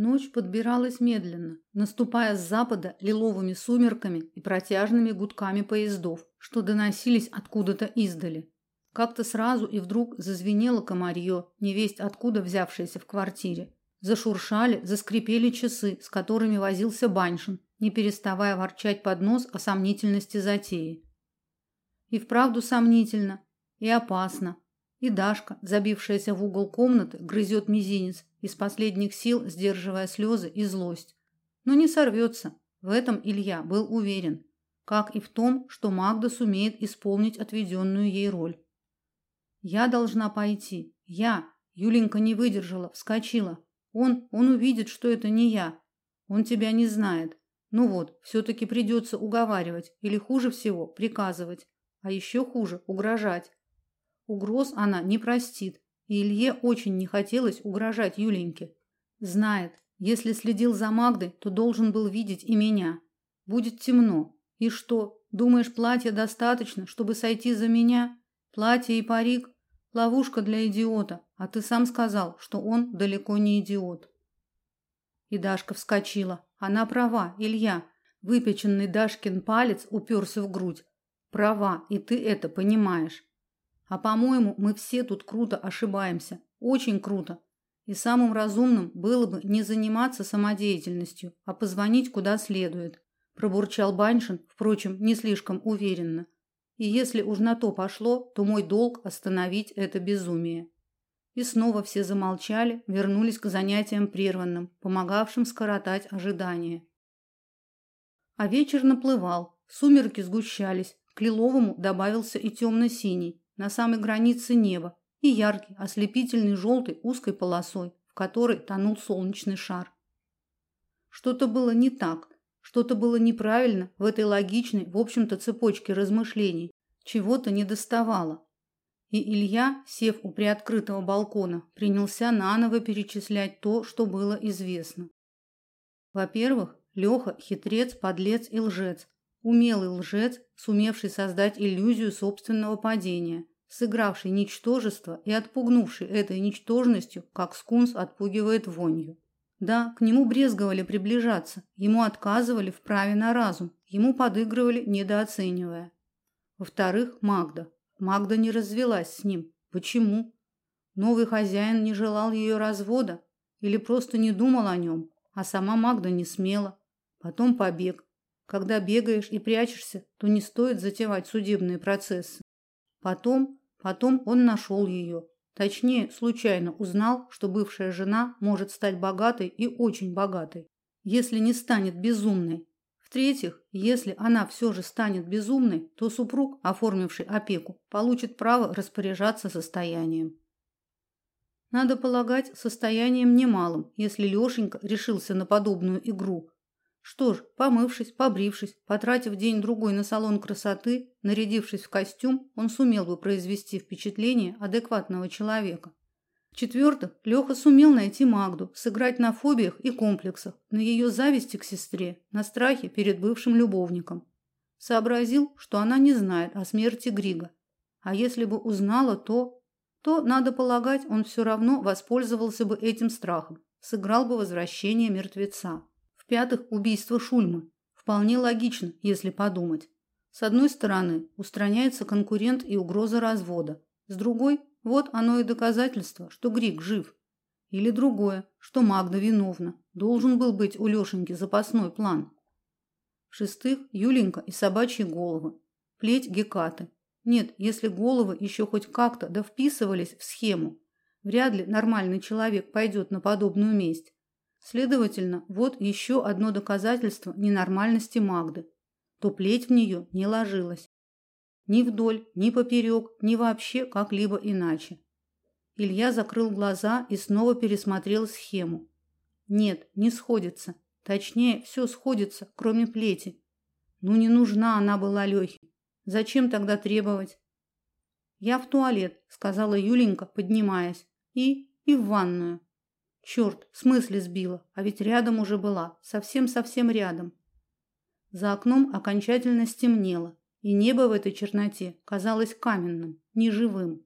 Ночь подбиралась медленно, наступая с запада лиловыми сумерками и протяжными гудками поездов, что доносились откуда-то издали. Как-то сразу и вдруг зазвенело комарье, невесть откуда взявшееся в квартире. Зашуршали, заскрипели часы, с которыми возился Баншин, не переставая ворчать под нос о сомнительности затеи. И вправду сомнительно, и опасно. И Дашка, забившаяся в угол комнаты, грызет мизинец, из последних сил сдерживая слезы и злость. Но не сорвется. В этом Илья был уверен, как и в том, что Магда сумеет исполнить отведенную ей роль. Я должна пойти. Я. Юленька не выдержала, вскочила. Он, он увидит, что это не я. Он тебя не знает. Ну вот, все таки придется уговаривать или хуже всего приказывать, а еще хуже угрожать. Угроз она не простит, и Илье очень не хотелось угрожать Юленьке. Знает, если следил за Магдой, то должен был видеть и меня. Будет темно. И что? Думаешь, платья достаточно, чтобы сойти за меня? Платье и парик ловушка для идиота, а ты сам сказал, что он далеко не идиот. И Дашка вскочила. Она права, Илья. Выпеченный Дашкин палец уперся в грудь. Права, и ты это понимаешь. А по-моему, мы все тут круто ошибаемся. Очень круто. И самым разумным было бы не заниматься самодеятельностью, а позвонить куда следует, пробурчал Баншин, впрочем, не слишком уверенно. И если уж на то пошло, то мой долг остановить это безумие. И снова все замолчали, вернулись к занятиям прерванным, помогавшим скоротать ожидания. А вечер наплывал, сумерки сгущались, к лиловому добавился и темно-синий, на самой границе неба, и яркий, ослепительный желтый узкой полосой, в которой тонул солнечный шар. Что-то было не так, что-то было неправильно в этой логичной, в общем-то, цепочке размышлений, чего-то недоставало. И Илья, сев у приоткрытого балкона, принялся наново перечислять то, что было известно. Во-первых, Леха – хитрец, подлец и лжец, Умелый лжец, сумевший создать иллюзию собственного падения, сыгравший ничтожество и отпугнувший этой ничтожностью, как скунс отпугивает вонью. Да, к нему брезговали приближаться, ему отказывали в праве на разум, ему подыгрывали, недооценивая. Во-вторых, Магда. Магда не развелась с ним. Почему? Новый хозяин не желал ее развода или просто не думал о нем, а сама Магда не смела. Потом побег. Когда бегаешь и прячешься, то не стоит затевать судебные процессы. Потом, потом он нашел ее. Точнее, случайно узнал, что бывшая жена может стать богатой и очень богатой, если не станет безумной. В-третьих, если она все же станет безумной, то супруг, оформивший опеку, получит право распоряжаться состоянием. Надо полагать, состоянием немалым, если Лёшенька решился на подобную игру, что ж, помывшись, побрившись, потратив день-другой на салон красоты, нарядившись в костюм, он сумел бы произвести впечатление адекватного человека. В-четвертых, Леха сумел найти Магду, сыграть на фобиях и комплексах, на ее зависти к сестре, на страхе перед бывшим любовником. Сообразил, что она не знает о смерти Грига. А если бы узнала, то... То, надо полагать, он все равно воспользовался бы этим страхом, сыграл бы возвращение мертвеца. В-пятых, убийство Шульмы. Вполне логично, если подумать. С одной стороны, устраняется конкурент и угроза развода. С другой, вот оно и доказательство, что Грик жив. Или другое, что Магда виновна. Должен был быть у Лёшеньки запасной план. В-шестых, Юленька и собачьи головы. Плеть Гекаты. Нет, если головы еще хоть как-то да вписывались в схему, вряд ли нормальный человек пойдет на подобную месть. Следовательно, вот еще одно доказательство ненормальности Магды. То плеть в нее не ложилась. Ни вдоль, ни поперек, ни вообще как-либо иначе. Илья закрыл глаза и снова пересмотрел схему. Нет, не сходится. Точнее, все сходится, кроме плети. Ну не нужна она была Лехе. Зачем тогда требовать? Я в туалет, сказала Юленька, поднимаясь. И и в ванную. Черт, с мысли сбила, а ведь рядом уже была, совсем-совсем рядом. За окном окончательно стемнело, и небо в этой черноте казалось каменным, неживым.